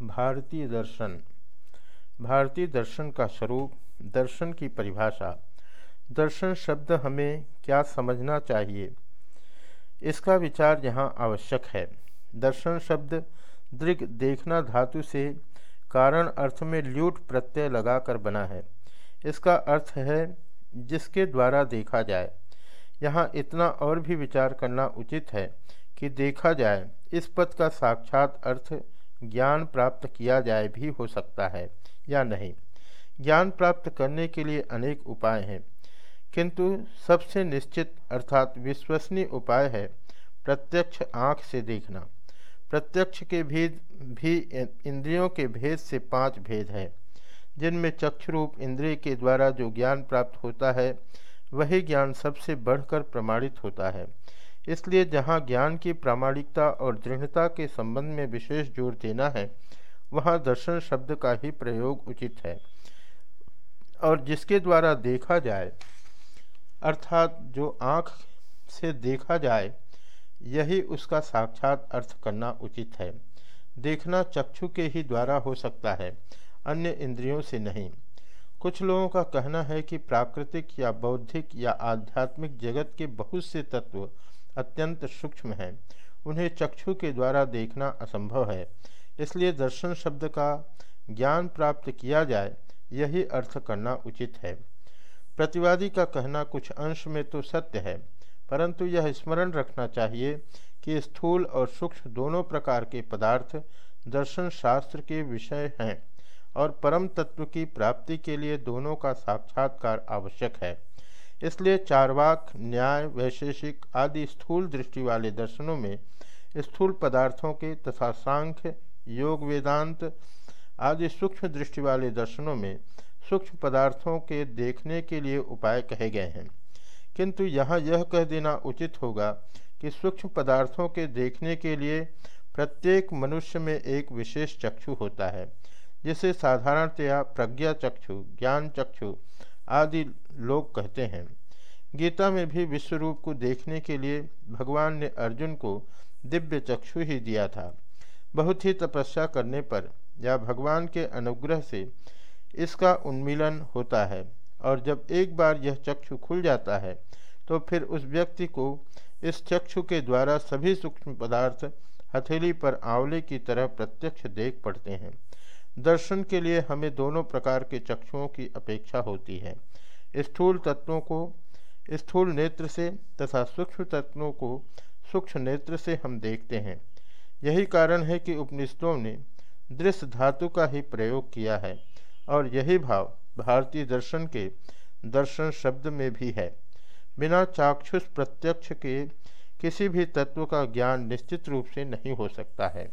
भारतीय दर्शन। भारतीय दर्शन का स्वरूप, दर्शन की परिभाषा। दर्शन शब्द हमें क्या समझना चाहिए? इसका विचार यहाँ आवश्यक है। दर्शन शब्द दृग देखना धातु से कारण अर्थ में ल्यूट प्रत्यय लगाकर बना है। इसका अर्थ है जिसके द्वारा देखा जाए। यहाँ इतना और भी विचार करना उचित है कि देखा जाए। इस पद का साक्षात अर्थ ज्ञान प्राप्त किया जाए भी हो सकता है या नहीं। ज्ञान प्राप्त करने के लिए अनेक उपाय हैं, किंतु सबसे निश्चित अर्थात विश्वसनीय उपाय है प्रत्यक्ष आँख से देखना। प्रत्यक्ष के भेद भी इंद्रियों के भेद से पाँच भेद है, जिनमें चक्षुरूप इंद्रिय के द्वारा जो ज्ञान प्राप्त होता है, वही ज्ञान सबसे बढ़कर प्रमाणित होता है। इसलिए जहाँ ज्ञान की प्रामाणिकता और दृढ़ता के संबंध में विशेष ज़ोर देना है, वहाँ दर्शन शब्द का ही प्रयोग उचित है। और जिसके द्वारा देखा जाए, अर्थात जो आँख से देखा जाए, यही उसका साक्षात अर्थ करना उचित है। देखना चक्षु के ही द्वारा हो सकता है, अन्य इंद्रियों से नहीं। कुछ लोगों का कहना है कि प्राकृतिक या बौद्धिक या आध्यात्मिक जगत के बहुत से तत्व अत्यंत सूक्ष्म हैं। उन्हें चक्षु के द्वारा देखना असंभव है। इसलिए दर्शन शब्द का ज्ञान प्राप्त किया जाए, यही अर्थ करना उचित है। प्रतिवादी का कहना कुछ अंश में तो सत्य है, परंतु यह स्मरण रखना चाहिए कि स्थूल और सूक्ष्म दोनों प्रकार के पदार्थ दर्शन शास्त्र के विषय हैं। और परम तत्व की प्राप्ति के लिए दोनों का साक्षात्कार आवश्यक है। इसलिए चारवाक, न्याय, वैशेषिक आदि स्थूल दृष्टि वाले दर्शनों में स्थूल पदार्थों के तथा सांख्य, योग वेदांत आदि सूक्ष्म दृष्टि वाले दर्शनों में सूक्ष्म पदार्थों के देखने के लिए उपाय कहे गए हैं। किंतु यहाँ यह कह देना उचित होगा कि सूक्ष्म पदार्थों के देखने के लिए प्रत्येक मनुष्य में एक विशेष चक्षु होता है। जिसे साधारणतया प्रज्ञा चक्षु, ज्ञान चक्षु आदि लोग कहते हैं। गीता में भी विश्व रूप को देखने के लिए भगवान ने अर्जुन को दिव्य चक्षु ही दिया था। बहुत ही तपस्या करने पर या भगवान के अनुग्रह से इसका उन्मिलन होता है और जब एक बार यह चक्षु खुल जाता है तो फिर उस व्यक्ति को इस चक्षु के द्वारा सभी सूक्ष्म पदार्थ हथेली पर आंवले की तरह प्रत्यक्ष देख पड़ते हैं। दर्शन के लिए हमें दोनों प्रकार के चक्षुओं की अपेक्षा होती है। स्थूल तत्वों को, स्थूल नेत्र से तथा सूक्ष्म तत्वों को सूक्ष्म नेत्र से हम देखते हैं। यही कारण है कि उपनिषदों ने दृश्य धातु का ही प्रयोग किया है और यही भाव भारतीय दर्शन के दर्शन शब्द में भी है। बिना चाक्षुष प्रत्यक्ष के किसी भी तत्व का ज्ञान निश्चित रूप से नहीं हो सकता है।